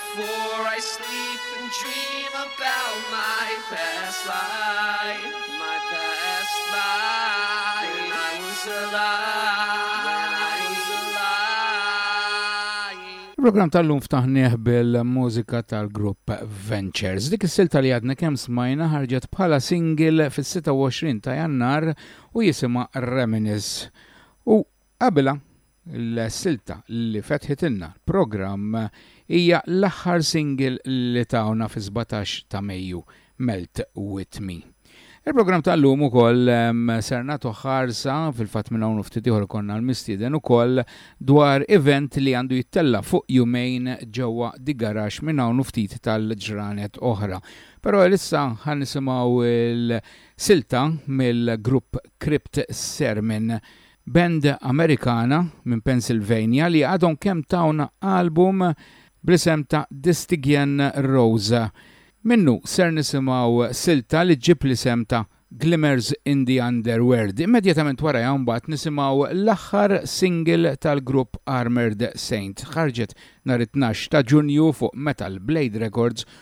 For I sleep and dream about my past life, my past life. When I was alive, when I was alive. Il-program tal-lum ftaħnieħ bil-mużika tal-grupp Ventures. Dik is-silta li għadna kemm smajna ħarġet bħala single fis-26 ta' Jannar u jisima Reminis. U Qabilha, l-silta li fetħitilna l-programm hija l-aħħar single li tawna fis-sbatax ta' Mejju, Melt With Me. Il-programm tal-lum ukoll ser nagħtuh ħarsa, fil-fatt minn hawn u ftit ieħor ikollna l-mistieden ukoll, dwar event li għandu jittella' fuq jumejn ġewwa The Garage minn hawn u ftit tal-ġranet oħra. Però għalissa ħa nisimgħu l-silta mill-grupp Crypt Sermon Band Amerikana minn Pennsylvania li għadhom kemm tawna album bl-isem ta' The Stygian Rose. Minnu ser nisimgħu silta li ġġib l-isem ta' Glimmers in the Underworld. Immedjatament warajha mbagħad nisimgħu l-aħħar single tal-grupp Armored Saint. Ħarġet nhar it-tnax ta' Ġunju fuq Metal Blade Records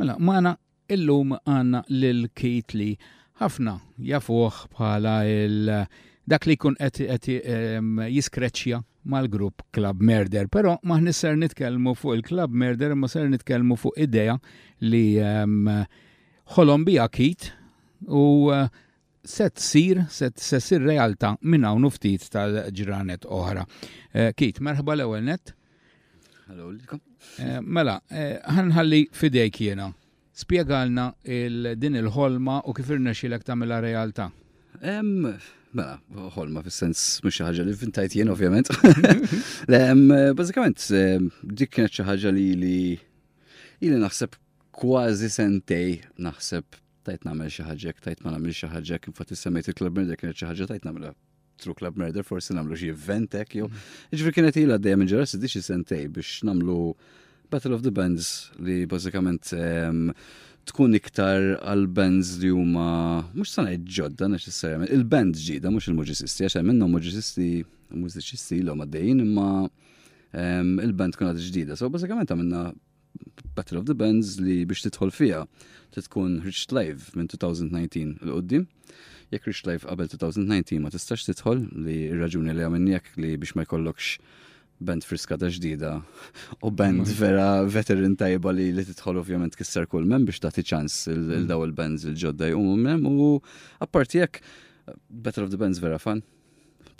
Mela, maħna illum għanna l-kit li ħafna jafuħ bħala il- dak li kun qed jiskreċja mal-grupp Club Murder, però maħni ser nitkellmu fuq il-Club Murder ma ser nitkellmu fuq idea li ħolom bija kit u eh, se tsir, se ssir realtà minn hawn ftit tal-ġranet oħra. Eh, Kit, merħba l-ewwel net. Hello, eh, Mela, eh, ħanħalli fidejk jiena. Spjegalna din il-ħolma u kif irnexxilek tagħmilha realtà. Mela, ħolma fis-sens mhux xi ħaġa li vintajt jien ovvjament. Bażikament dik kienet xi ħaġa li li naħseb kważi sentej naħseb tajt nagħmel xi ħaġa, tajt ma nagħmel xi ħaġa, kif fatt semmejt il-Club Murder kienet xi ħaġa tajt nagħmel True Club Murder, forsi nagħmlu xi eventek jew. Mm. Ġifieri kienet ilha dejjem minn ġara sidix sentej biex nagħmlu Battle of the Bands li bażikament ehm, tkun iktar għal bands li huma mhux sa ngħid ġodda neċessarjament, il-band ġida mhux il-muġisisti għax hemm minnhom muġisisti mużiċisti l għaddejjin imma ehm, il-band tkun għad ġdida. So bażikament għamilna Battle of the Bands li biex tidħol fija trid tkun Rich Live minn 2019 l qoddim Jekk Rich Live qabel 2019 ma tistax tidħol li r-raġuni li għamilni jekk li biex ma jkollokx band friska ta' ġdida u band mm. vera veteran tajba li li tidħol ovvjament kisser kull men biex tagħti ċans il-daw mm. il-bands il-ġodda jqumu mem u apparti jekk Battle of the Bands vera fan.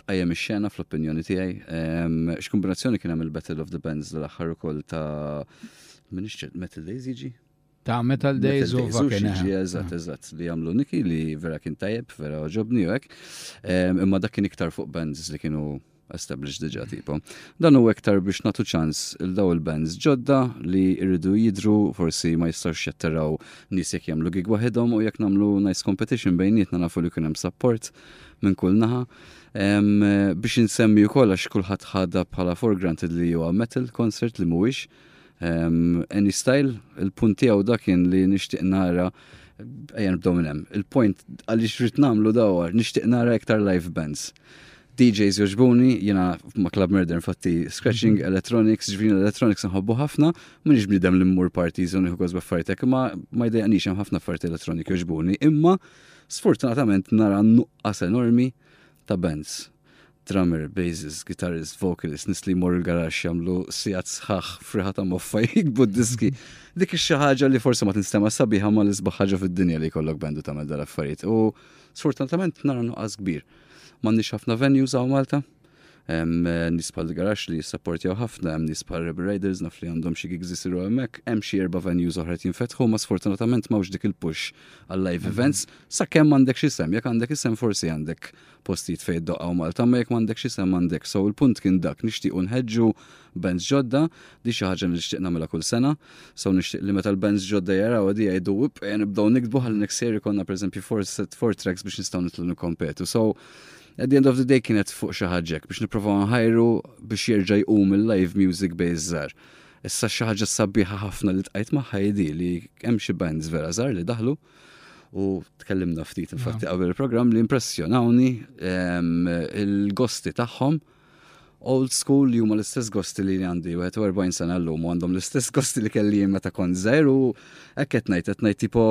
tqajjem ix-xena fl-opinjoni tiegħi. X'kombinazzjoni kien hemm il-Battle of the Bands l-aħħar ukoll ta' minn ixċet Metal Days jiġi? Ta' Metal Days u Vakin. Eżatt, eżatt, li għamlu Niki li vera kien tajjeb, vera ġobni u hekk. Imma dak kien iktar fuq bands li kienu established diġa tipo. Dan u iktar biex natu ċans il-daw il-bands ġodda li irridu jidru forsi ma jistax jatteraw nis jek jamlu gig wahidom u jek namlu nice competition bejnietna nafu li kunem support minn kull naħa. Biex insemmi wkoll għax kulħadd ħadha bħala for granted li huwa metal concert li mhuwiex. Any style, il-punt tiegħu dak kien li nixtieq nara ejja nibdew minn hemm. Il-point għaliex rrid nagħmlu dawar, nixtieq nara iktar live bands. DJs joġbuni, jena ma Club Murder infatti scratching, mhm. electronics, ġvini electronics nħobbu ħafna, minix bnidem li mmur parties u nħu għazba fartek, ma ma jdejqnix hemm ħafna farti electronic joġbuni, imma Sfortunatament nara nuqqas enormi ta' bands, drummer, bassist, guitarist, vocalist, nies li jmorru l-garaxx jagħmlu sigħat sħaħ f'riħa ta' moffa jiktbu d-diski. Dik hi xi ħaġa li forsi ma tinstemax sabiħa imma l-isbaħ ħaġa fid-dinja li jkollok band u tagħmel dal-affarijiet. U sfortunatament nara nuqqas kbir. M'għandniex ħafna venues hawn Malta. Hemm eh, nies bħal garax li jissapportjaw ħafna, hemm nies bħal Rebel Riders naf li għandhom xi gigs isiru hemmhekk, hemm xi erba' venues oħra jinfetħu, ma sfortunatament m'hawnx dik il-push għal live mhm. events, sakemm għandek xi sem, jekk għandek isem forsi għandek postijiet fejn doqqgħu Malta, ma jekk m'għandek xi sem għandek. So il-punt kien dak nixtiequ nħeġġu bands ġodda, di xi ħaġa nixtieq nagħmilha kull sena, so nixtieq li meta l-bands ġodda jaraw di jgħidu wib eh, nibdew nikdbu ħalli next year ikonna pereżempju four tracks biex nistgħu nitlu nikkompetu. So At the end of the day kienet fuq xi ħaġa hekk biex nipprovaw nħajru biex jerġa' jqum il-live music base żgħar. Issa xi ħaġa sabiħa ħafna li tqajt magħha hi di li hemm xi bands vera żgħar li daħlu u tkellimna ftit infatti qabel il-programm li impressjonawni ehm, il-gosti tagħhom Old school li huma l-istess gosti li għandi 41 sena llum u għandhom l-istess gosti li kelli jien meta kont żgħir u hekk qed ngħid qed ngħid tipo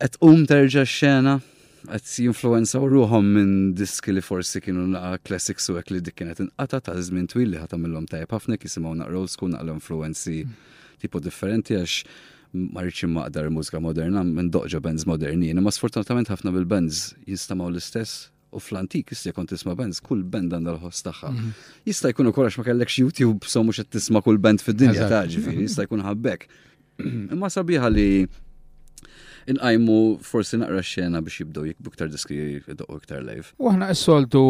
qed qum terġa' x-xena qed jinfluwenzaw ruħhom minn diski li forsi kienu naqa' classics u hekk li dik kienet inqata' ta' żmien twil li ħatamilhom tajjeb ħafna jisimgħu naqra old school naqra influwenzi tipo differenti għax ma rridx immaqdar mużika moderna minn doqġa bands moderni, imma sfortunatament ħafna mill-bands jinstamaw l-istess u fl-antik jista' kont tisma' bands, kull band għandha l-ħoss tagħha. Mhm. Jista' jkun ukoll għax ma kellekx YouTube so mhux qed tisma' kull band fid-dinja ta' ġifieri, jista' jkun ħabbek. Imma sabiħa li inqajmu forsi naqra xena biex jibdew jikbu iktar diski jdoqqu iktar live. U aħna s-soltu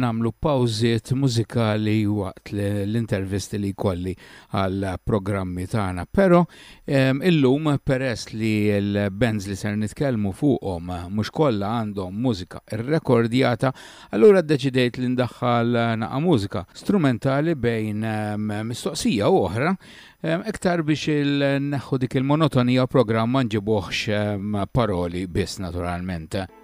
namlu pawżiet mużikali waqt l-intervisti li kolli għal programmi tagħna, però Illum, peress li l-bands li ser nitkellmu fuqhom mhux kollha għandhom mużika rrekordjata, allura ddeċidejt li ndaħħal naqa' mużika strumentali bejn mistoqsija u oħra, iktar biex inneħħu dik il-monotonija u programm ma nġibuhx paroli biss naturalment.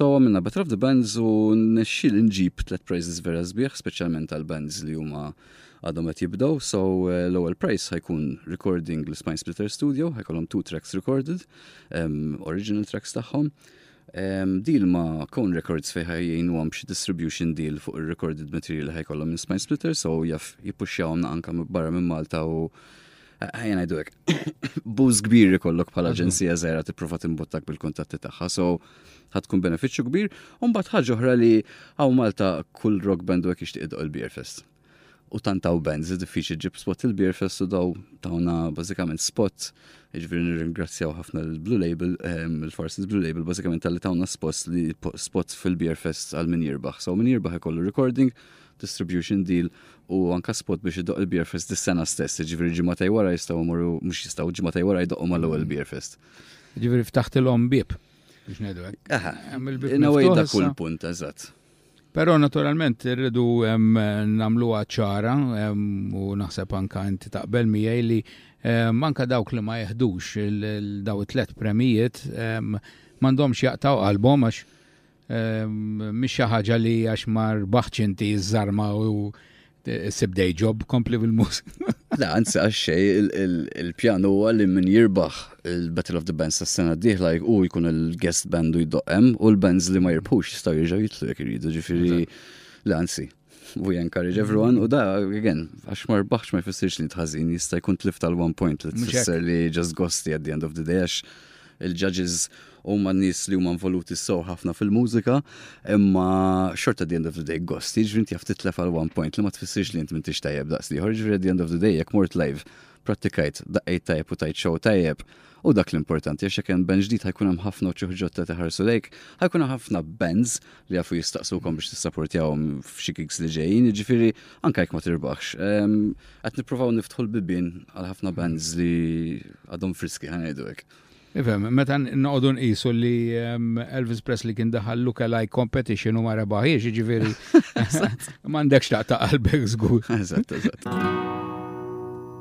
So għamilna Battle of the Bands u nexxil nġib tlet prizes vera sbieħ, speċjalment għal bands li huma għadhom qed jibdew. So eh, l-ewwel prize ħajkun recording l-Spine Splitter Studio, ħajkollhom two tracks recorded, um, original tracks tagħhom. Um, deal ma' Cone Records fejħa jgħinu għam xie distribution deal fuq il-recorded material ħajkollhom minn Spine Splitter, so jaff jipuxxawna anka barra minn Malta u Ħajja ngħidu hekk. Buż kbir ikollok bħala mhm. aġenzija żgħira tipprova timbuttak bil-kuntatti tagħha. So ħatkun benefiċċju kbir, u mbagħad ħaġa oħra li hawn Malta kull rock band hekk jixtieq idoq il-Beer Fest. U tantaw bands diffiċli ġib spot il-Beer Fest u daw tawna bażikament spot Iġveri nirringrazzjaw ħafna l-Blue Label, ehm, il-Forces Blue Label, bażikament tal-li tawna spot li spot fil-Beer Fest għal min jirbaħ. So min jirbaħ ikollu recording, distribution deal u anka spot biex idoq il-Beer Fest dis-sena stess, ġifieri ġimgħatej wara jistgħu jmorru mhux jistgħu ġimgħatej wara jdoqqu mal-ewwel Beer Fest. Ġifieri ftaħtilhom bieb biex ngħidu hekk. Aha. Nawej dak kull punt, eżatt. Però naturalment irridu nagħmluha ċara u naħseb anka inti taqbel miegħi li manka dawk li ma jeħdux daw it-tlet premijiet m'għandhomx jaqtaw qalbhom għax Mhix xi ħaġa li għax mar baħċ inti żarma u sibdej ġob kompli bil-mużika. La, anzi għax xej, il-pjan huwa li min jirbaħ il-Battle of the Bands tas sena d-dieħla u jkun il-guest band u jdoqqem u l-bands li ma jirbħux jistgħu jirġgħu jitlu jekk iridu, ġifieri. La, anzi. We encourage everyone, u da, again, għax mar baħx ma jfessirx li tħazin, jista jkun tlif tal-one point li tfisser li just gosti at the end of the day, għax il-judges u ma nis li huma involuti so ħafna fil-mużika, imma xort at the end of the day gosti, ġvint jaf titlef għal one point li ma tfissirx li jint minn tajjeb daqs liħor, ġviri at the end of the day, jek mort live, pratikajt, daqqajt tajjeb u tajt show tajjeb, U dak l-importanti, għax hemm band ġdid ħajkun hemm ħafna uċuħ ġotta teħarsu lejk, ħajkun hemm ħafna bands li jafu jistaqsukom biex tissapportjawhom f'xi gigs li ġejjin, jiġifieri anke jekk ma tirbaħx. Ehm, qed nippruvaw niftħu l-bibien għal ħafna bands li għadhom friski ħanejdu hekk. Ifhem, meta noqogħdu nqisu li ehm, Elvis Presley kien daħal lookalike competition u ma rebaħiex, jiġifieri m'għandekx taqta' qalbek żgur. Eżatt, eżatt.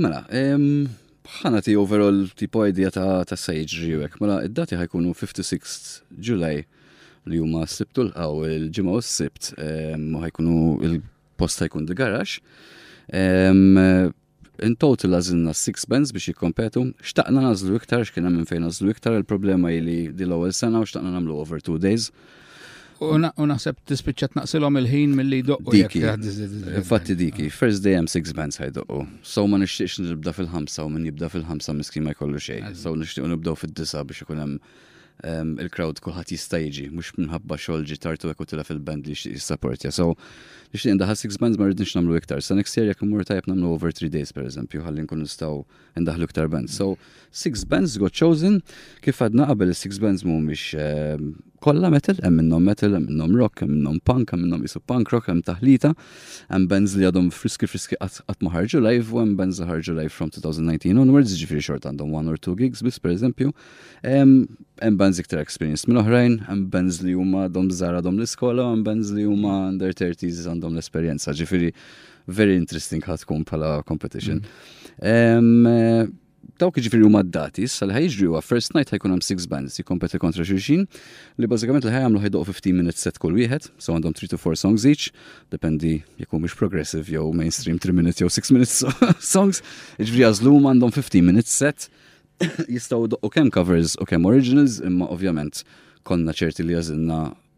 Mela, ħa nagħti overall tipo idea ta' ta' sa jiġri hekk. Mela id-dati ħajkunu 56th July li huma s-sibt u l-qaw il-ġimgħa u s-sibt ma ħajkunu il-post ħajkun di garax. In total għażilna six bands biex jikkompetu, xtaqna nażlu iktar x'kien hemm fejn nażlu iktar, il-problema li di l-ewwel sena u xtaqna nagħmlu over two days. U naħseb tispiċċa tnaqsilhom il-ħin milli jdoqqu. Diki. Infatti diki, first day hemm six bands ħajdoqqu. So ma nixtieqx nibda fil-ħamsa u min jibda fil-ħamsa miskin ma jkollu xejn. So nixtieq nibdew fid-disa biex ikun hemm ehm, il-crowd kulħadd jista' jiġi, mhux minħabba xogħol ġi tartu hekk tilef il-band li jixtieq jissapportja. So nixtieq ndaħal six bands ma rridniex nagħmlu iktar. Sa next year jekk imur tajjeb nagħmlu over three days pereżempju, ħalli nkun nistgħu Indaħlu iktar bands. So, six bands got chosen, kif għadna qabel six bands mhumiex eh, kollha metal, hemm minnhom metal, hemm minnhom rock, hemm minnhom punk, hemm minnhom isu punk rock, hemm taħlita, hemm bands li għadhom friski friski qatt ma ħarġu live u hemm bands li ħarġu live from 2019 onwards, ġifieri xort għandhom one or two gigs biss pereżempju. Hemm bands iktar experience minn oħrajn, hemm bands li huma għadhom żgħar għadhom l-iskola, hemm bands li huma under 30s għandhom l-esperjenza, ġifieri Very interesting ħad tkun bħala competition. Mm. Dawk ġifiri huma d-dati, issa li ħajġri huwa first night ħajkun hemm six bands jikkompeti kontra xulxin li bażikament li ħajamlu ħajdoq 15 minutes set kull wieħed, so għandhom 3 to 4 songs each, dependi jekk mhux progressive jew mainstream 3 minutes jew 6 minutes songs, ġifiri jażlu għandhom 15 minutes set jistgħu doqqu kemm covers u kemm originals, imma ovvjament konna ċerti li jażilna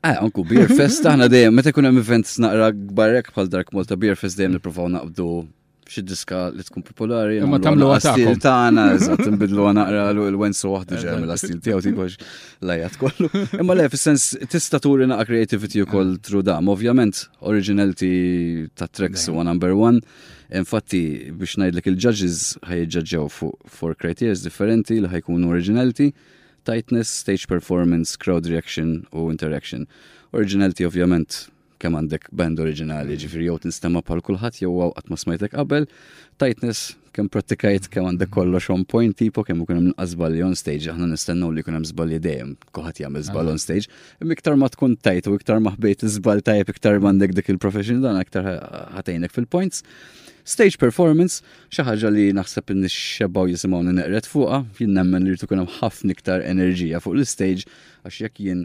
Eh, anku Beer Fest aħna dejjem, meta jkun hemm events naqra gbarek bħal Dark Malta Beer Fest dejjem nippruvaw naqbdu xi diska li tkun popolari. Imma tagħmlu għastil tagħna, eżatt, nbidlu naqra l-wensu waħdu ġem l-astil tiegħu tikox lajat kollu. Imma le, fis-sens tista' turi naqa' creativity ukoll tru dam. Ovvjament, originality ta' tracks huwa number one. Infatti, biex ngħidlek il-judges ħajġġaġġew fuq for criteria differenti li ħajkunu originality Tightness, stage performance, crowd reaction u interaction. Originality ovvjament kemm għandek band oriġinali, mm. ġifiri jew tinstema bħal kulħadd jew għaw qatt ma smajtek qabel. Tightness kemm prattikajt kemm għandek kollox on point tipo kemm ikun hemm inqas żbalji on stage, aħna nistennew li jkun hemm żbalji dejjem, kulħadd jagħmel ah. żball on stage. Imma iktar ma tkun tajt u iktar ma ħbejt iż-żball tajjeb iktar m'għandek dik il-profession dan iktar ħatejnek fil-points. Stage performance, Xi ħaġa li naħseb in xebgħu jisimgħuni neqred fuqha, jien nemmen li rrid ikun hemm ħafna iktar enerġija fuq l-istage għax jekk jien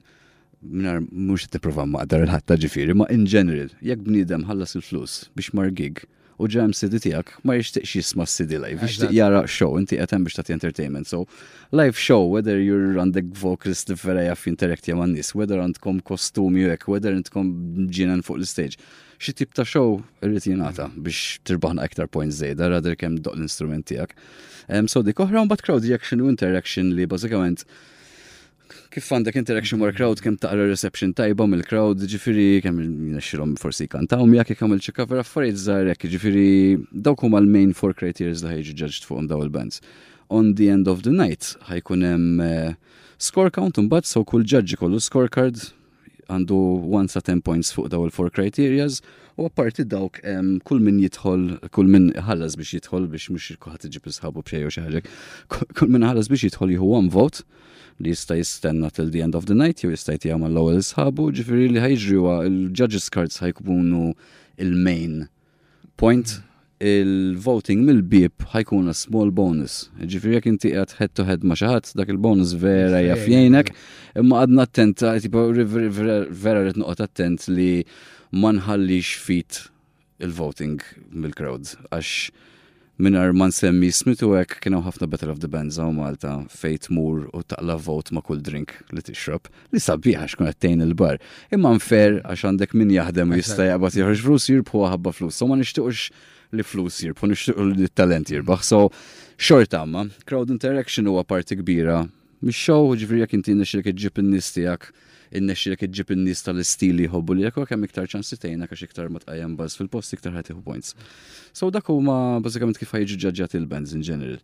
Minar mhux qed nipprova maqdar il-ħatta ġifieri, ma in general, jekk bniedem ħallas il-flus biex mar gig u ġa hemm CD tiegħek ma jixtieqx jisma' CD live, jixtieq jara show, inti qed hemm biex tagħti entertainment. So, live show, whether you're għandek vocals li vera jaf jinteractja man nies, whether għandkom kostumi u hekk, whether intkom ġienen fuq l-stage. Xi tip ta' show irrid jingħata biex tirbaħna iktar points żejda rather kemm doq l-instrument tiegħek. So dik oħra mbagħad crowd reaction u interaction li bażikament kif għandek interaction mal crowd kemm taqra reception tajba mill-crowd, ġifiri kemm nexxilhom forsi kantaw miegħek jekk għamil xi cover affarijiet żgħar hekk, ġifiri dawk huma l-main four criteria li ħajġu ġaġġt fuqhom daw il-bands. On the end of the night ħajkun hemm eh, score count imbagħad so kull ġaġġi kollu scorecard għandu 1 sa 10 points fuq daw il-4 criterias u apparti dawk kull min jidħol, kull min ħallas biex jidħol biex mhux kulħadd iġib isħabu b'xej jew xi ħaġa. Kull min ħallas biex jidħol jieħu one vote li jista' jistenna till the end of the night jew jista' jtija mal-ewwel isħabu, ġifieri li ħajġri huwa il-judges cards ħajkunu il-main point, il-voting mill-bieb ħajkun a small bonus. Ġifiri jek inti għed head to head ma xaħat, dak il-bonus vera jaf jgħinek, imma għadna attent, tipo, vera rrit nuqot attent li ma nħallix fit il-voting mill-crowd, għax Mingħajr ma nsemmi smit u hekk kien hawn ħafna Battle of the Bands hawn Malta fejn tmur u taqla vot ma' kull drink li tixrob. Li sabiħ għax kun qed tgħin il-bar. Imma nfer għax għandek min jaħdem u jista' jaqbad joħroġ flus jirbħu ħabba flus. So ma nixtiequx li flus jirbħu, nixtiequ li t-talent jirbaħ. So xorta ma, crowd interaction huwa parti kbira Mix-show, jiġifieri jekk inti jirnexxielek iġġib in-nies tiegħek, irnexxielek iġġib in-nies tal-istil li jħobbu lilek, hawnhekk hemm iktar ċans li tgħinha għax iktar ma tqajjem buzz fil-post iktar ħa tieħu points. So dak huma bażikament kif ħa jiġu ġġaġġati l-bands in general.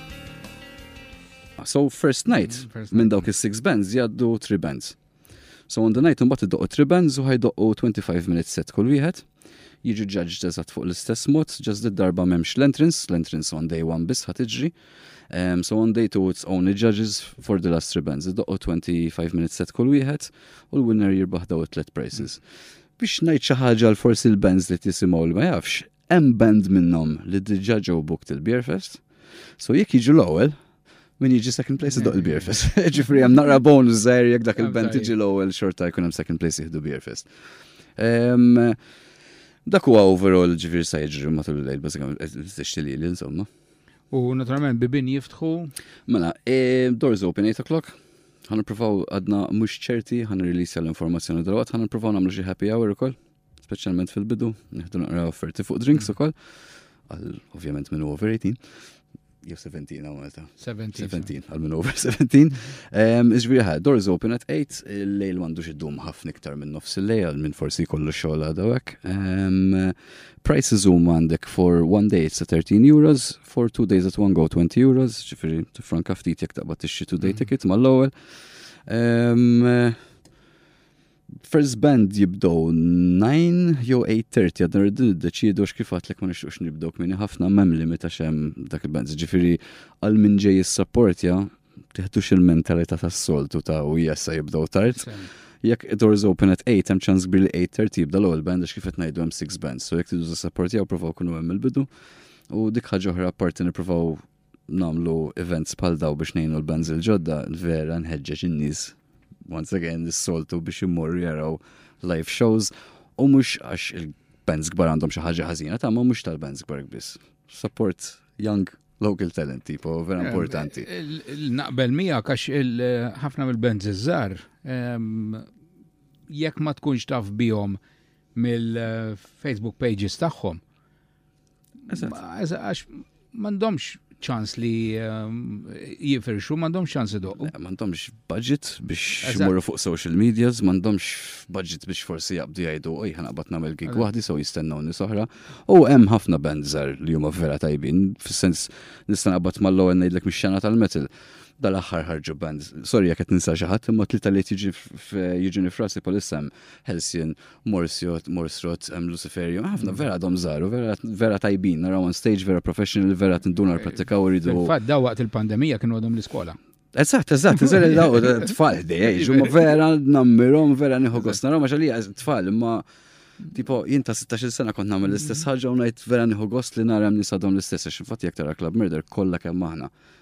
So first night, mm, minn dawk is-six bands jgħaddu three bands. So on the night imbagħad iddoqqu three bands u ħajdoqqu 25 minutes set kull wieħed. Jiġu ġaġġ eżatt fuq l-istess mod, ġaż darba m'hemmx l-entrance, l-entrance on day one biss ħad iġri. Um, so on day two it's only judges for the last three bands. Iddoqqu 25 minutes set kull wieħed u l-winner jirbaħ daw it-tlet prices. Biex ngħid xi ħaġa l forsi l-bands li tisimgħu li ma jafx, Hemm band minnhom li diġà ġew booked il-Beer Fest. So jekk jiġu l-ewwel, min jiġi second place idoq il-Beer Fest. Ġifri hemm naqra bonus żgħir jekk dak il-band jiġi l-ewwel xorta jkun hemm second place jieħdu Beer Fest. Dak huwa overall ġifir sa jiġri matul il-lejl, basikament, t-tixti li insomma. U naturalment bibin jiftħu. Mela, e, doors open 8 o'clock. Għan provaw għadna mux ċerti, għan release l-informazzjoni dal-għat, għan provaw namlu xie happy hour u koll. speċjalment fil-bidu, nieħdu naqra offerti fuq drinks mm. ukoll, għal ovvjament minn over 18 jew 17 għaw Malta. 17. 17, għal minn over 17. Iġbiri ħad, doors open at 8, il-lejl mandu xiddum ħafna iktar minn nofs il-lejl, għal minn forsi kollu xogħol għadawek. Prices zoom għandek for one day it's 13 euros, for two days at one go 20 euros, ġifiri tifranka ftit jek taqbad t-xi two day mm. ticket mal-lowel. First band jibdow 9 jew 8.30 għadna rridu niddeċidu x'kif għatlek ma nixtuqx nibdow kmini ħafna mem li meta xem dak il-band. Ġifiri għal minn ġej jissapportja tiħtux il-mentalità tas-soltu ta' u jessa jibdow tard. Jekk doors open at 8 hemm ċans kbir li 8.30 jibda l-ewwel band għax kif qed ngħidu hemm 6 bands. So jekk tidu tisapportjaw provaw kunu hemm il-bidu. U dik ħaġa oħra apparti nippruvaw nagħmlu events bħal daw biex ngħinu l-bands il-ġodda, vera nħeġġeġ in-nies once again is-soltu biex immorru jaraw live shows u mhux għax il-bands kbar għandhom xi ħaġa ħażina ta' ma mhux tal-bands kbar biss. Support young local talent tipo vera eh, importanti. Naqbel mija għax ħafna mill-bands iż-żar ehm, jekk ma tkunx taf bihom mill-Facebook pages tagħhom Għax mandomx ċans li ehm, jifirxu, mandom ċans idoq. Eh, mandomx budget biex jmurru fuq social medias, mandomx budget biex forsi jabdu jajdu, oj, ħana bat namel gig wahdi, so jistennaw nisohra. U hemm ħafna bandżar li huma vera tajbin, fis-sens nistan qabat mal-law ngħidlek mix-xena tal-metal dal-axħar ħarġu band. Sorry, jek qed ninsa xi ħadd, imma tlita li jiġi jiġini frasi palissem Helsien Morsjot, Morsrot, Luciferio, ħafna mm. vera għadhom żaru, vera tajbin, naraw on stage, vera professional, vera tinduna l-prattikaw eh, rridu. Fatt daw waqt il-pandemija kienu għadhom l-iskola. Eżatt, eżatt, eżatt, daw tfal dej, ġumma vera nammirom, vera nieħu gost naraw ma xalija tfal, ma tipo jinta 16 sena kont nagħmel l-istess mm. ħaġa u ngħid vera nieħu gost li nara nies għadhom l-istess għax infatti jekk tara Club Murder kollha kemm aħna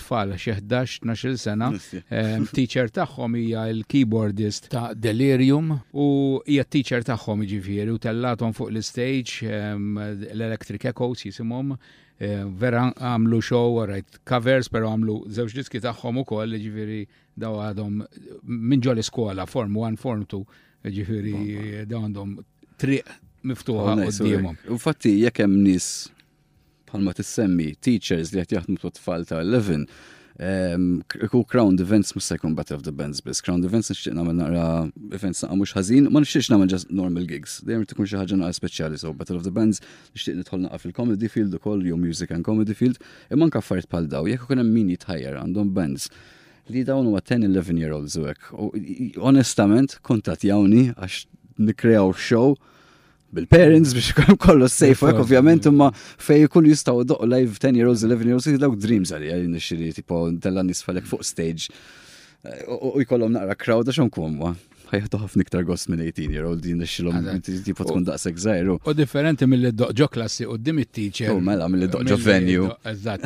tfal xi ħdax, tnax-il sena. Teacher tagħhom hija l-keyboardist ta' Delirium u hija t-teacher tagħhom jiġifieri u tellathom fuq l-istage l-Electric Echoes jisimhom vera għamlu show, right, covers, pero għamlu zewġ diski tagħhom ukoll, ġifiri daw għadhom minn ġol iskola, form 1, form 2, ġifiri daw għandhom triq miftuħa oh, qoddimhom. U fatti jekk hemm nies bħalma tissemmi teachers li qed jaħdmu fuq tfal ta' 11 Iku crown events mus se jkun Battle of the Bands biss. Crown events nixtieq nagħmel naqra events naqra mhux ħażin, ma nixtieqx nagħmel just normal gigs. Dejjem tkun xi ħaġa naqra speċjali so Battle of the Bands nixtieq nidħol naqra fil-comedy field ukoll jew music and comedy field, imma anke affarijiet bħal daw jekk ikun hemm min jitħajjar għandhom bands li dawn huwa 10-11 year olds u hekk. Onestament, kontatjawni għax nikrew show bil-parents biex ikun kollu safe work ovvjament imma fej ikun jistaw doq live 10 year olds 11 year olds dawk dreams għalli għalli nixxiri tipo tella nisfalek fuq stage eh, u jkollhom naqra crowd għax nkun wa ħajħdu ħafna iktar gost minn 18 year old din xilom tipo tkun daqsek zaħiru. U differenti mill ġo klassi u dim it-teacher. U mela mill ġo venue. Eżatt.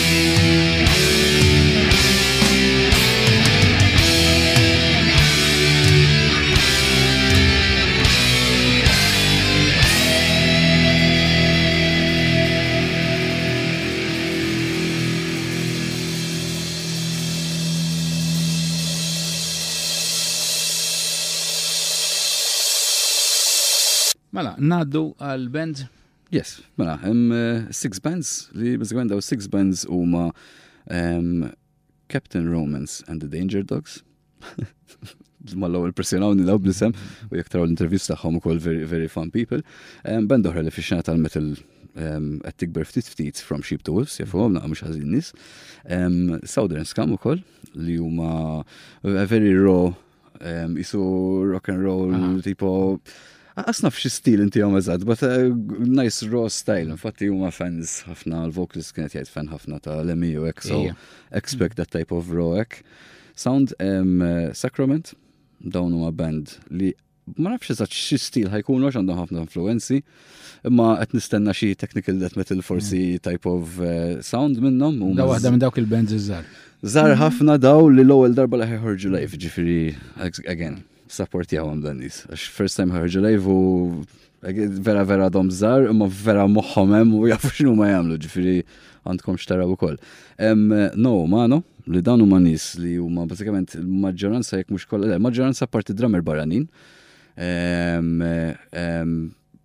Mela, naddu għal-band Yes, mela, hemm eh, six bands li bizzikament daw six bands huma ehm, Captain Romance and the Danger Dogs. Mallaw il-pressjonawni daw blisem u jek taraw l-intervjus tagħhom ukoll very, very fun people. Ehm, band oħra li fix-xena tal-metal ehm, qed tikber ftit ftit from sheep to wolves, jafuhom naqgħu mhux ħażin nies. Southern Scam ukoll li huma a very raw Isu rock and roll, ah. tipo. Għasna f'xi stil inti għom eżad, but uh, nice raw style. Infatti huma fans ħafna, l-vocalist kienet jgħid fan ħafna ta' l-MU, e so expect that type of raw ek. Sound um, Sacrament, dawn huma band li ma nafx eżatt xi stil ħajkun għax għandhom ħafna influenzi. Imma qed nistenna xi technical death metal forsi mm. type of eh, sound minnhom. Da waħda minn dawk il-bands iżgħar. Żar mm. ħafna daw li l-ewwel darba li ħorġu live, ġifieri again, sapportjaw għam dan nies. Għax first time ħorġu live u vera vera dom żar, imma vera moħħom hemm u jafu x'nu ma jagħmlu, ġifieri għandkom xtaraw ukoll. No, mano, li dan huma nies li huma bażikament il-maġġoranza jekk mhux kollha, il-maġġoranza parti drummer barranin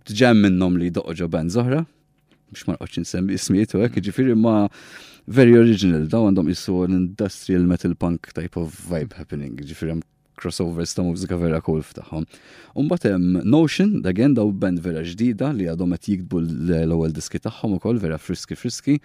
Tġem minnhom li doqgħu ġo band zoħra, biex ma nqgħodx insemmi ismijiet u hekk, jiġifieri ma very original, daw għandhom jissu l-industrial metal punk type of vibe happening, jiġifieri crossovers ta' mużika vera cool f'taħħom. Umbat hemm Notion, again daw band vera ġdida li għadhom qed jiktbu l-ewwel diski tagħhom ukoll vera friski friski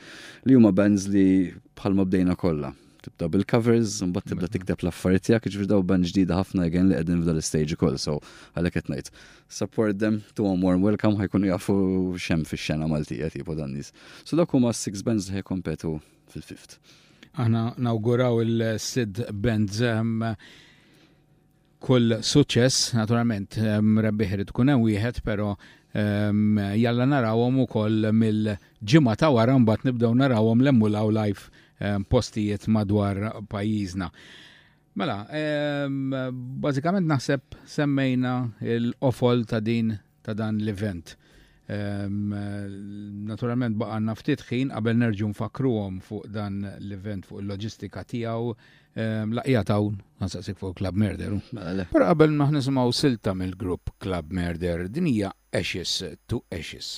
li huma bands li bħalma bdejna kollha. tibda bil-covers, mbagħad tibda mela. tikteb l-affarijiet tiegħek, jiġifieri daw band ġdida ħafna again li qegħdin f'dan l-istage ukoll, so għalhekk qed ngħid. Support them, to home warm welcome, ħajkun jafu xem fix-xena Maltija tipo dan nies. So dawk huma six bands li ħajkompetu fil-fift. Aħna nawguraw il-sid bands ehm, Kull suċċess, naturalment, rebbieħ irid ikun hemm wieħed, però ehm, jalla narawhom ukoll mill-ġimgħa ta' wara mbagħad nibdew narawhom lemmu law live ehm, postijiet madwar pajjiżna. Mela, ehm, bażikament naħseb semmejna l-qofol ta' din ta' dan l-event. Ehm, naturalment baqa' naftit ħin qabel nerġu nfakruhom fuq dan l-event fuq il-loġistika tiegħu ehm, laqja tawn nsaqsik fuq Club Merder. Mela, Però qabel naħ nisimgħu silta mill-grupp Club Merder din hija Ashes to Ashes.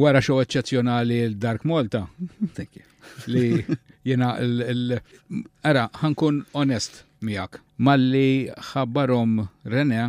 wara xo eċċezzjonali l-Dark Malta. Thank you. Li jena l Ara, ħankun onest miegħek. Malli ħabbarhom Rene,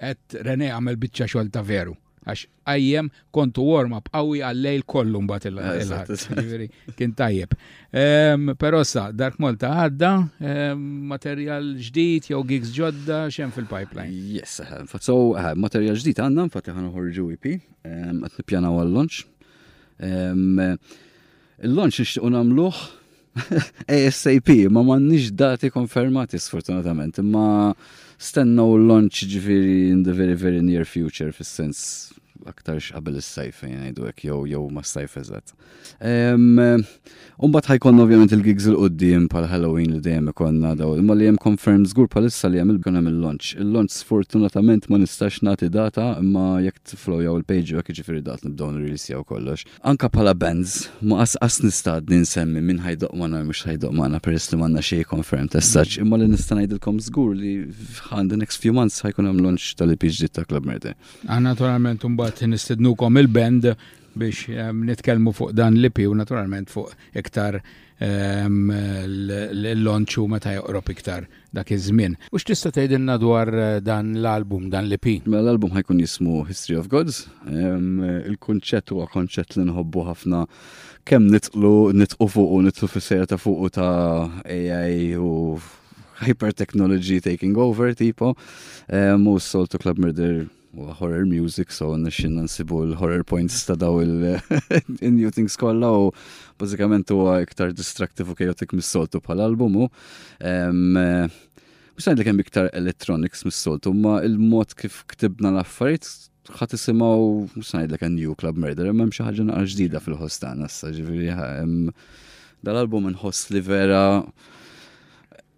Għedt Rene għamel biċċa xogħol ta' veru għax għajjem kontu warm up qawwi għal-lejl kollu mbagħad il-ħadd. Kien tajjeb. Ehm, però sa Dark Malta għadda ehm, materjal ġdid jew gigs ġodda xem fil-pipeline. Yes, eh, so eh, materjal ġdid għandna infatti ħan uħorġu EP ehm, qed nippjanaw għal-launch. Il-launch nixtiequ nagħmluh ASAP, ma m'għandniex dati konfermati sfortunatament, imma stennaw l-launch ġifieri in the very very near future fis-sens aktar x'qabel is-sajf fejn ngħidu hekk jew jew ma' sajf eżatt. Umbagħad ħajkon ovvjament il-gigs il qudiem bħal Halloween li dejjem ikonna daw, imma li hemm confirmed żgur bħalissa li hemm il-kun hemm il-launch. Il-launch sfortunatament ma nistax nagħti data imma jekk tiflow jew il-page hekk jiġifieri daqt nibdew nirrisjaw kollox. Anke bħala bands, ma qas nista' għadni nsemmi min ħajdoq magħna u mhux ħajdoq magħna peress li m'għandna xejn confirmed as such, imma li nista' ngħidilkom żgur li in the next few months ħajkun hemm launch tal-EP ġdid ta' Club Merde. Aħna naturalment imbagħad nistednukom il-band biex ehm, nitkellmu fuq dan l-EP u naturalment fuq iktar ehm, l-launch u meta joqrob iktar dak iż-żmien. U x'tista' tgħidilna dwar dan l-album, dan l-EP? Mela l-album ħa jkun jismu History of Gods. Il-kunċett huwa konċett li nħobbu ħafna kemm nitqlu nitqu fuq u nitqu fis-sejra ta' fuq ta' AI u hyper technology taking over tipo. Mu s-soltu Club Murder horror music, so nixxinna nsibu l-horror points ta' daw il-new things kolla u bazzikament huwa iktar destructive u chaotic mis-soltu bħal albumu. Mux li kemm iktar electronics mis-soltu, ma il-mod kif ktibna l-affarijiet ħat isimaw, mux li kemm New Club Murder, ma mxie ħagġa naqra ġdida fil-ħostan, issa ġiviri dal-album nħoss li vera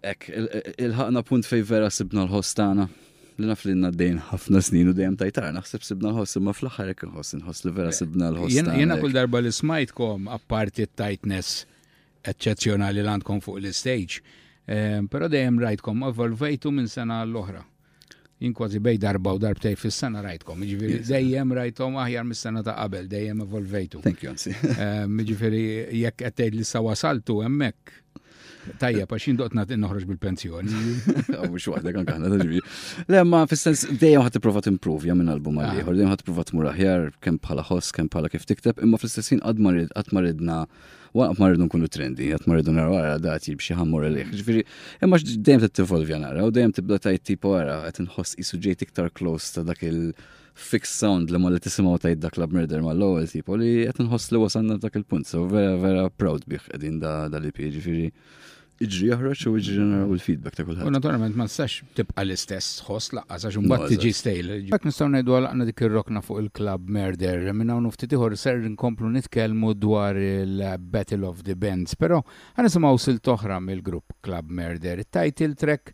ek il-ħakna punt fej vera sibna l-ħostana. li naf li naddejn ħafna snin u dejjem tajtar, naħseb sibna l-ħoss, imma fl-axar jek nħoss, nħoss li vera sibna l-ħoss. Jena kull darba li smajtkom, apparti t-tajtness eccezjonali li għandkom fuq l-stage, eh, pero dejjem rajtkom evolvejtu minn sena l-oħra. Jien kważi bej darba u darbtej fis-sena rajtkom, ġifiri dejjem rajtom aħjar mis-sena ta' qabel, dejjem evolvejtu. Thank you, Ansi. Eh, ġifiri jekk qed li sa wasaltu hemmhekk Tajja, pa xin doqt nagħti noħroġ bil-pensjoni. Mhux waħdek anke aħna taġbi. Le ma fis-sens dejjem ħadd tipprova timprovja minn album għal ah. ieħor, dejjem ħadd tipprova tmur aħjar kemm bħala ħoss, kemm bħala kif tikteb, imma fl-istessin qatt ma rid qatt ma ridna waqt ma rridu nkunu trendi, qatt ma rridu naraw ara dat jib xi ħammur għalih. Ġifieri, imma dejjem tittivolvja naraw, dejjem tibda tajt tipo ara qed inħoss isu ġejt iktar close ta' dak il- fixed sound li ma li tisimaw tajt dak la murder ma l-ewwel tipo li qed nħoss li wasanna dak il-punt. So vera vera proud bih qegħdin da li pie ġifieri iġri jaħroġ u iġri naraw il-feedback ta' kulħadd. U naturalment ma nistax tibqa' l-istess ħoss laqqas għax imbagħad tiġi stejl. Dak nistgħu ngħidu għalaqna dik ir-rokna fuq il-Club Murder minn hawn ftit ieħor ser nkomplu nitkellmu dwar il-Battle of the Bands, però ħanisimgħu silt oħra mill-grupp Club Murder, it-title track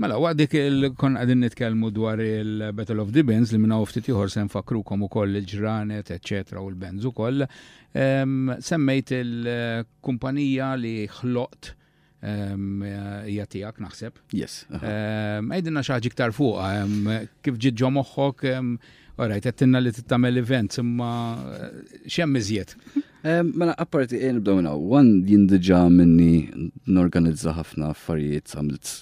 Mela, waqt dik il konna qegħdin nitkellmu dwar il-Battle of Dibins li minn hawn ftit ieħor se nfakkrukom ukoll il-ġranet, eċċetera u l-benz ukoll. Ehm, semmejt il-kumpanija li ħloqt ehm, hija tiegħek naħseb. Yes. aha. Ehm, Għidilna xi ħaġa iktar fuqha, ehm, kif ġiet ġo moħħok, ehm, orajt qedtilna li tittamel events imma eh, x'hemm iżjed Mela, apparti, eh, nibdaw minna, għan jindiġa minni norganizza ħafna affarijiet għamilt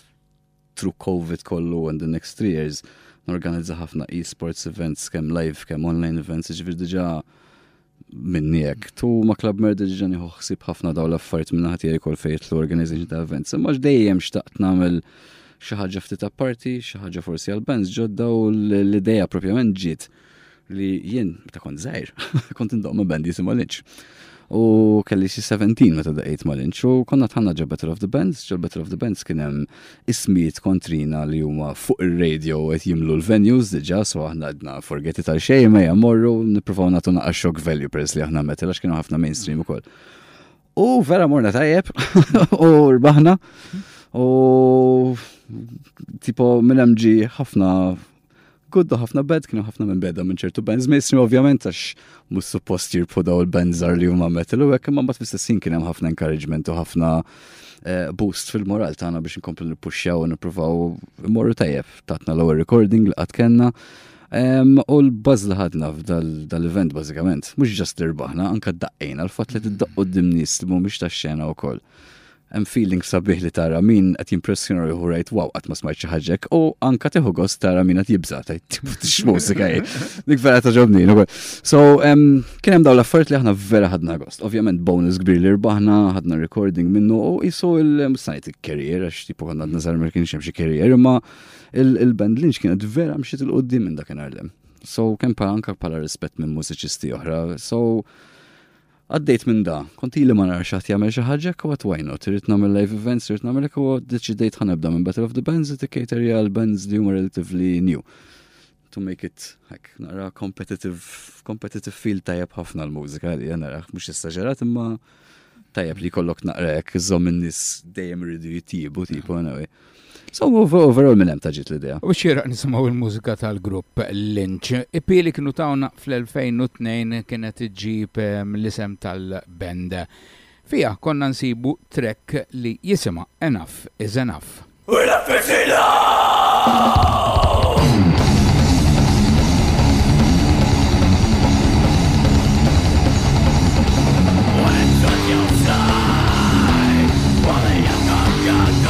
through COVID kollu and the next three years, norganizza ħafna e-sports events, kem live, kem online events, ġifir diġa minni jek. Tu ma klab merda diġa nieħu xsib ħafna daw l-affarijiet minna ħati jgħi kol fejt l-organization ta' events. Imma dejjem xtaqt namel xaħġa ftit apparti, xaħġa forsi għal-bands ġodda u l-ideja propjament ġiet. li jien meta kont żgħir, kont indoq ma' band jisimha Lynch. U kelli xi 17 meta daqgħet ma' Lynch u konna tħanna ġo Battle of the Bands, ġo Battle of the Bands kien hemm ismijiet kontrina li huma fuq ir-radio qed jimlu l-venues diġà so aħna għedna forgeti tal xejn ma morru nippruvaw nagħtu naqa' shock value peress li aħna metal għax kienu ħafna mainstream ukoll. U vera morna tajjeb u rbaħna u tipo minn ġi ħafna Guddu ħafna bed, kienu ħafna minn beda minn ċertu bands misni, ovvjament, għax mus suppost jirbħu daw il-bandzar li huma metal u hekk imma mbagħad fl-istessin kien hemm ħafna encouragement u ħafna eh, boost fil-moral tagħna biex nkomplu nippuxxjaw u nippruvaw imorru tajjeb. Tatna l-ewwel recording li qatt kellna. U l-buzz li ħadna f'dal-event bażikament, mhux ġast irbaħna, anka daqqejna l-fatt li tiddaqqu d-dimnis li mhumiex tax-xena wkoll. Hemm feeling sabiħ li tara min qed jimpressjona ruħu rajt wow qatt ma smajt xi ħaġa u anka tieħu gost tara min qed jibża' tgħid x'mużika hi. Dik vera ta' ġobni. So kien hemm dawn l-affarijiet li aħna vera ħadna gost. Ovvjament bonus kbir li rbaħna, ħadna recording minnu u qisu il-sajt il-career għax tipu konna nazar ma kienx hemm xi career imma il-band Lynch kienet vera mxiet il-qudiem minn dak inarlem. So kemm pa anka bħala rispett minn mużiċisti oħra. So Għaddejt minn da, kont ili ma nara x'ħadd jagħmel xi ħaġa hekk u għad why not? Irrid nagħmel live events, irrid nagħmel hekk u ddeċidejt ħa nibda minn Battle of the Bands u tikkaterja għal bands li huma relatively new. To make it hekk nara competitive, competitive feel tajjeb ħafna l-mużika li nara mhux esaġerat imma tajjeb li kollok naqrek, zom n-nis dejjem rridu jittibu, tipo, anyway. So, overall minn hemm taġit l-idea. U xira nisimgħu il-mużika tal-grupp Lynch. Ipi li kienu tawna fl-2002 kienet iġġib ehm, l-isem tal-band. Fija konna nsibu trek li jisima Enough is Enough. Enough is Enough!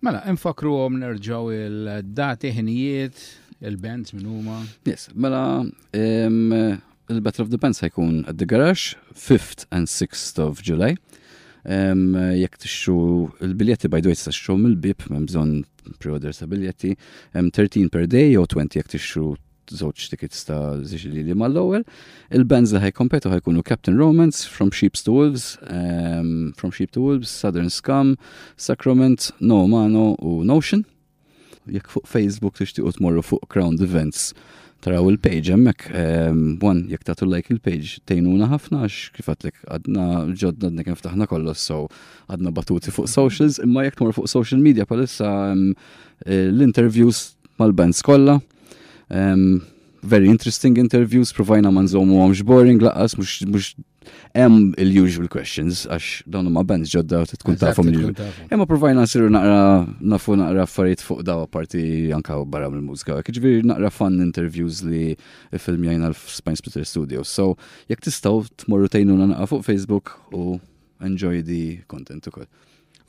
Mela, infakru għom nerġaw il-dati ħinijiet, il-bands minn huma. Yes, mela Il-Battle of the Pants ħajkun at the Garage 5th and 6th of July. Jekk tixtru il-biljetti by the way tista' xtru mill-bib m'hemm bżonn pre-order ta' biljetti. 13 per day jew 20 jekk tixtru żewġ tickets ta' ziġili li mal-ewwel. Il-bands li ħajkompetu ħajkunu Captain Romance, From Sheeps to Wolves, From Sheep to Wolves, Southern Scum, Sacrament, No Mano u Notion. Jekk fuq Facebook tixtiequ tmorru fuq Crown Events taraw il-page hemmhekk ehm, one jekk tagħtu like il-page tejnuna ħafna għax kif għadlek għadna ġodda għadna kien ftaħna kollox so għadna batuti fuq socials imma jekk tmorru fuq social media palissa ehm, eh, l-interviews mal-bands kollha ehm, very interesting interviews, provajna ma nżommuhomx boring laqas mhux hemm il-usual questions għax dawn huma bands ġodda u tkun tafhom li. Imma provajna nsiru naqra nafu naqra affarijiet fuq daw parti anka barra mill-mużika. Ġifieri naqra fan interviews li filmjajna l-Spine Splitter Studio. So jekk tistgħu tmorru tgħinuna naqra fuq Facebook u enjoy the content ukoll.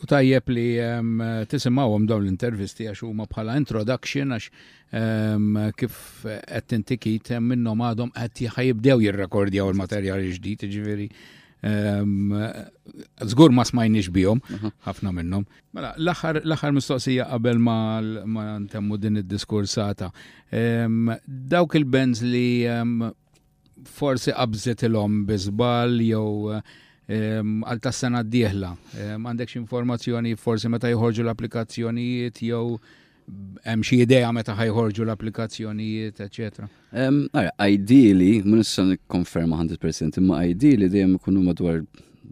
U tajjeb li ehm, tisimgħuhom dawn l-intervisti għax huma bħala introduction għax ehm, kif qed intikit minnhom għadhom qed jibdew jirrekordjaw il-materjal ġdid, ġifieri ehm, żgur ma smajniex bihom mhm. ħafna minnhom. Mela, l-aħħar mistoqsija qabel ma ntemmu din id-diskursata. Dawk il-bands li forsi qabżitilhom bi żball jew ehm, għal tas sena d-dieħla. Ehm, għandek xi informazzjoni forsi meta jħorġu l-applikazzjonijiet jew hemm xi idea meta ħajħorġu l-applikazzjonijiet, eċetera. Ehm, ara, ideali, minn issa nikkonferma 100% imma ideali dejjem ikunu madwar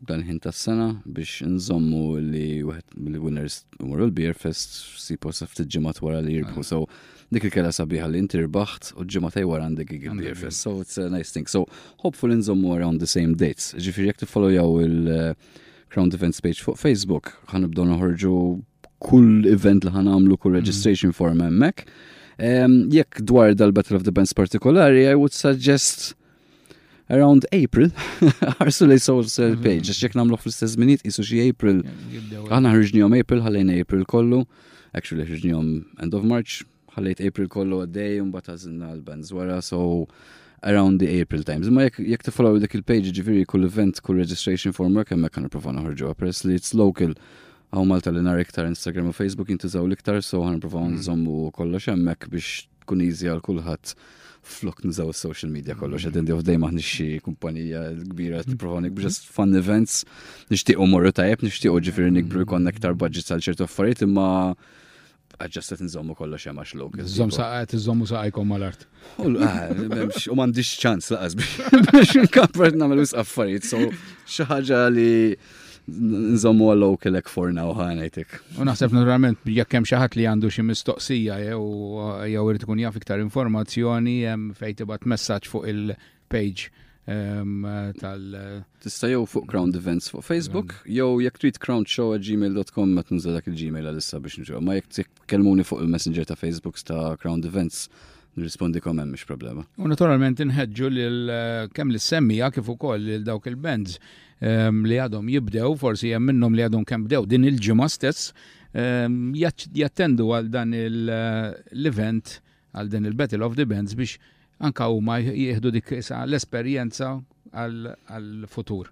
dan ħin tas sena biex nżommu li wieħed mill-winners umru l-Beer Fest si posa ftit ġimgħat wara li jirbħu so Dik il-kera sabiħa li inti rbaħt u ġimma taj wara għandek gig il-BFS. So it's a nice thing. So hopefully nżommu around the same dates. Ġifiri jek tiffollojaw il-Crown Events page fuq Facebook, ħanibdow noħorġu kull event li ħanamlu, kull mm. registration form hemmhekk. Jekk dwar dal-Battle of the Bands partikolari, I would suggest around April, ħarsu lej social mhm. page, għax jek namlu fl-istess minit, jisu xie April. Għana ħriġni jom April, ħallejna April kollu, actually ħriġni jom end of March, ħallejt April kollu għaddej, un batazinna l-bands wara, so around the April times. Ma jek, jek tifolaw dik il-page ġifiri kull event, kull registration form, jek emmek għan profa naħarġu għapres li it's local għaw Malta li nar iktar Instagram u Facebook jintużaw l-iktar, so għan profa mhm. nżommu kollox emmek biex tkun easy għal kulħadd flok nużaw social media kollox, at the end of day maħni xi kumpanija kbira li tipprova nikbru just fun events, nixtiequ morru tajjeb, nixtiequ ġifieri nikbru jkollna iktar budget għal ċertu affarijiet imma għadġastet nżommu kollox hemm għax lok. Żomm saqgħet iżommu saqajkom mal-art. U ah, m'għandix ċans laqas biex nkampert nagħmel affarijiet, so xi ħaġa li nżommu għallu kellek forna u ħanajtek. U naħseb naturalment jekk hemm xi ħadd li għandu xi mistoqsija jew jew irid ikun jaf iktar informazzjoni hemm fejn tibgħat messaġġ fuq il-page ehm, tal Tista' jew fuq Crown Events fuq Facebook jew jekk trid crownshow@gmail.com ma tnuża dak il-Gmail għalissa biex nġew. Ma jekk Kelmuni fuq il-messenger ta' Facebook ta' Crown Events nirrispondi kom hemm problema. U naturalment inħeġġu lil eh, kemm lis semmija kif ukoll lil dawk il-bands ehm, li għadhom jibdew, forsi hemm minnhom li għadhom kemm bdew din il-ġimgħa stess ehm, jattendu għal dan eh, l-event għal din il-Battle of the Bands biex anka huma jieħdu dik l-esperjenza għal-futur.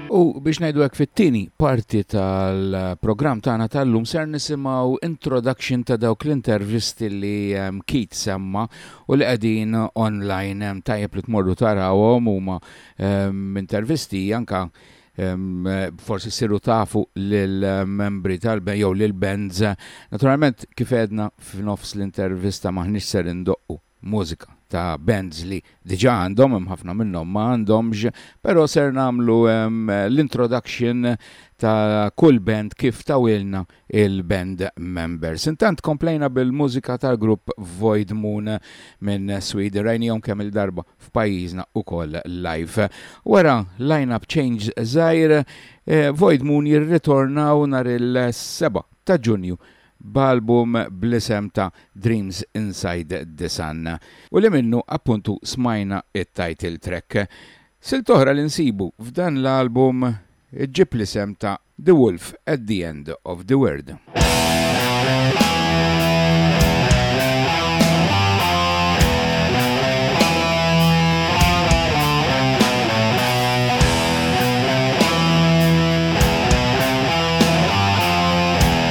U biex ngħidu hekk fit-tieni parti tal-programm tagħna tal-lum ser nisimgħu introduction ta' dawk l-intervisti li ehm, Kit semma u li qegħdin online ehm, tajjeb li tmorru tarawhom huma ehm, intervisti anka forsi siru tafu l-membri tal-band jew l-bands. Naturalment kif edna f'nofs l-intervista maħniex ser indoqqu mużika ta' bands li diġà għandhom, hemm ħafna minnhom ma għandhomx, però ser nagħmlu l-introduction ta' kull band kif tawilna il-band members. Intant komplejna bil-mużika tal-grupp Void Moon minn Sweden, rajnihom kemm il-darba f'pajjiżna ukoll live. Wara line-up change żgħir, Void Moon jirritornaw nhar il-7 ta' Ġunju b'album bl-isem ta' Dreams Inside the Sun u li minnu appuntu smajna t-title track. Silta oħra li nsibu f'dan l-album ġġib l-isem ta' The Wolf at the End of the World.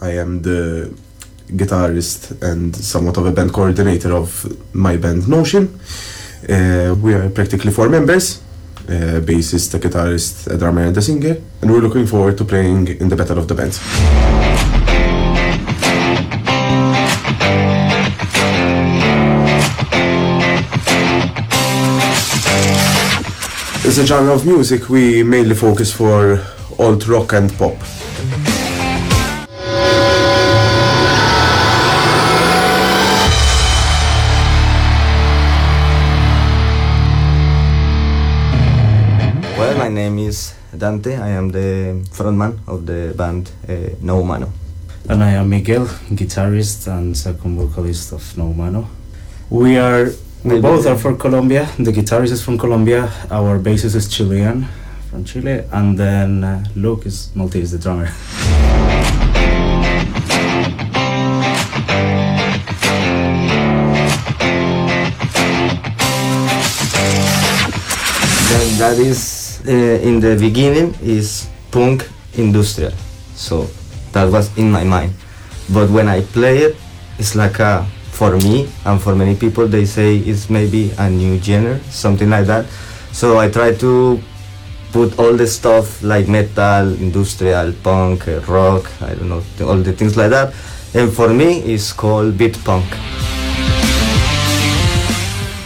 I am the guitarist and somewhat of a band coordinator of my band Notion. Uh, we are practically four members uh, bassist, a guitarist, a drummer, and a singer, and we're looking forward to playing in the Battle of the Bands. As a genre of music, we mainly focus for alt rock and pop. Dante. I am the frontman of the band uh, No humano, And I am Miguel, guitarist and second vocalist of No humano. We are we both are from Colombia. The guitarist is from Colombia. Our bassist is Chilean, from Chile, and then uh, Luke is Maltese, the drummer. that is uh, in the beginning is punk industrial, so that was in my mind. But when I play it, it's like a for me and for many people they say it's maybe a new genre, something like that. So I try to put all the stuff like metal, industrial, punk, rock, I don't know, all the things like that. And for me, it's called beat punk.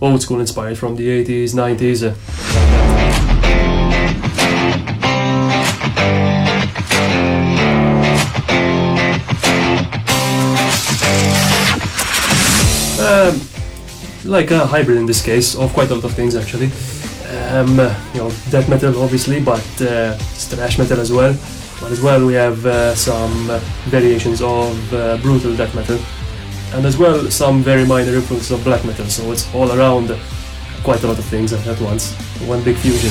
old school inspired from the 80s, 90s. Uh, Um, like a hybrid in this case of quite a lot of things actually. Um, you know, death metal obviously, but uh, thrash metal as well. But as well, we have uh, some variations of uh, brutal death metal, and as well some very minor influences of black metal. So it's all around quite a lot of things at once, one big fusion.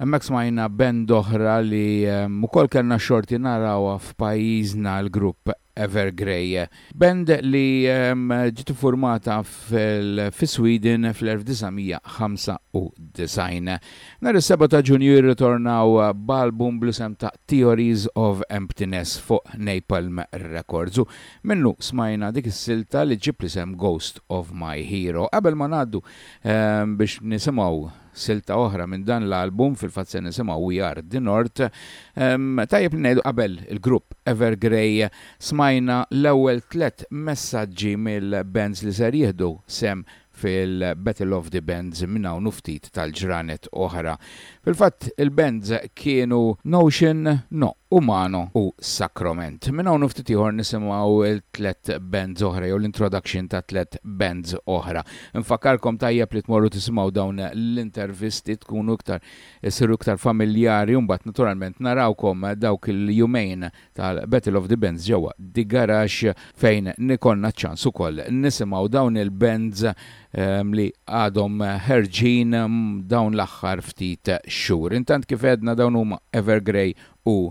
Hemmhekk smajna band oħra li ukoll kellna xorti narawha f'pajjiżna l-grupp Evergrey. Band li ġiet iffurmata fis-Sweden fl-1995. Nhar is-Seba' ta' Ġunju jirritornaw b'album bl-isem ta' Theories of Emptiness fuq Napalm Records u minnu smajna dik is-silta li ġġib l-isem Ghost of My Hero. Qabel ma ngħaddu biex nisimgħu Silta oħra minn dan l-album fil-fatt se nisimgħu We Are The North. Tajjeb li ngħidu qabel il-grupp Evergrey smajna l-ewwel tliet messaġġi mill-bands li ser jieħdu sehem fil-Battle of the Bands minn hawn u ftit tal-ġranet oħra. Fil-fatt il-bands kienu Notion, No, Umano u Sacroment. Minn hawn u ftit ieħor nisimgħu tliet bands oħra jew l-introduction ta' tliet bands oħra. Infakkarkom tajjeb li tmorru tisimgħu dawn l-intervisti tkunu iktar issiru iktar familjari u mbagħad naturalment narawkom dawk il-jumejn tal-Battle of the Bands ġewwa The Garage fejn ikollna ċ-ċans ukoll nisimgħu dawn il-bands li għadhom ħerġin dawn l-aħħar ftit xhur. Intant kif għedna dawn huma Evergrey u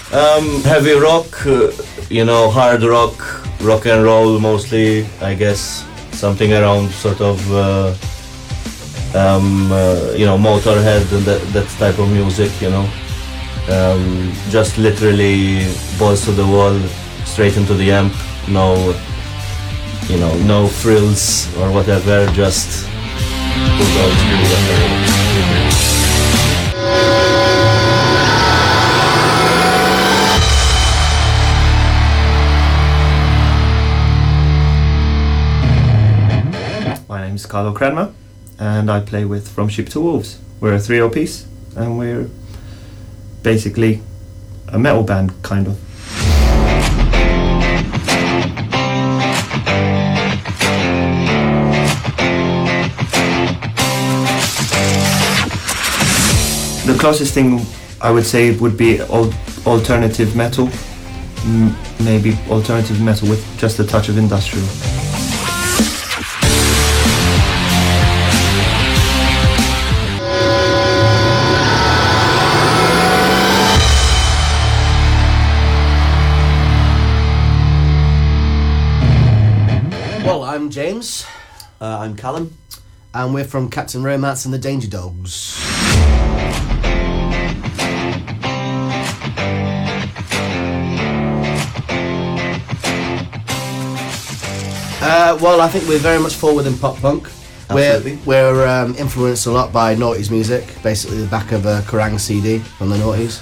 um, heavy rock, uh, you know, hard rock, rock and roll mostly, I guess. Something around sort of, uh, um, uh, you know, Motorhead and that, that type of music, you know. Um, just literally balls to the wall, straight into the amp. No, you know, no frills or whatever. Just My name is Carlo Cranmer, and I play with From Sheep to Wolves. We're a trio piece, and we're basically a metal band, kind of. The closest thing I would say would be alternative metal, maybe alternative metal with just a touch of industrial. Uh, I'm Callum. And we're from Captain Romance and the Danger Dogs. Uh, well, I think we're very much forward in pop punk. Absolutely. We're, we're um, influenced a lot by Naughty's music, basically the back of a Kerrang CD from the Naughties.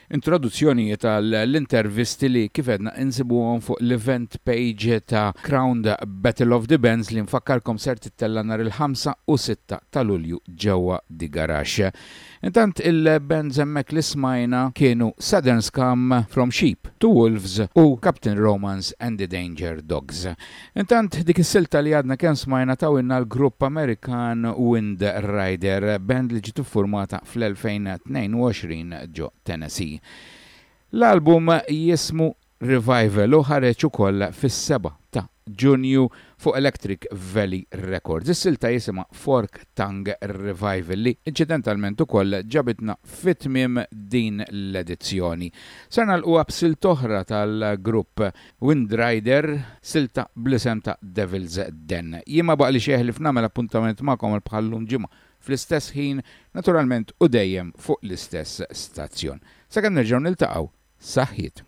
Introduzzjonijiet għall-intervisti li, kif għedna, insibuhom fuq l-event page ta' Crowned Battle of the Bands li nfakkarkom ser tittella' nhar il-ħamsa u sitta ta' Lulju ġewwa The Garage. Intant il-bands hemmhekk li smajna kienu Southern Scum, From Sheep to Wolves u Captain Romance and the Danger Dogs. Intant, dik is-silta li għadna kemm smajna tawilna l-grupp Amerikan Wind Rider, band li ġiet iffurmata fl-2022 ġo Tennessee. L-album jismu Revival u ħareġ ukoll fis-seba' ta' Ġunju fuq Electric Valley Records. Is-silta jisimha Fork Tongue Revival li inċidentalment ukoll ġabitna fi tmiem din l-edizzjoni. Ser nagħlquha b'silt'oħra tal-grupp Wind Rider, silta bl-isem ta' Devil's Den. Jien ma baqalix jeħlif nagħmel appuntament magħkom għal bħal llum ġimgħa fl-istess ħin, naturalment u dejjem fuq l-istess stazzjon. Sakemm nerġgħu niltaqgħu, saħħiet!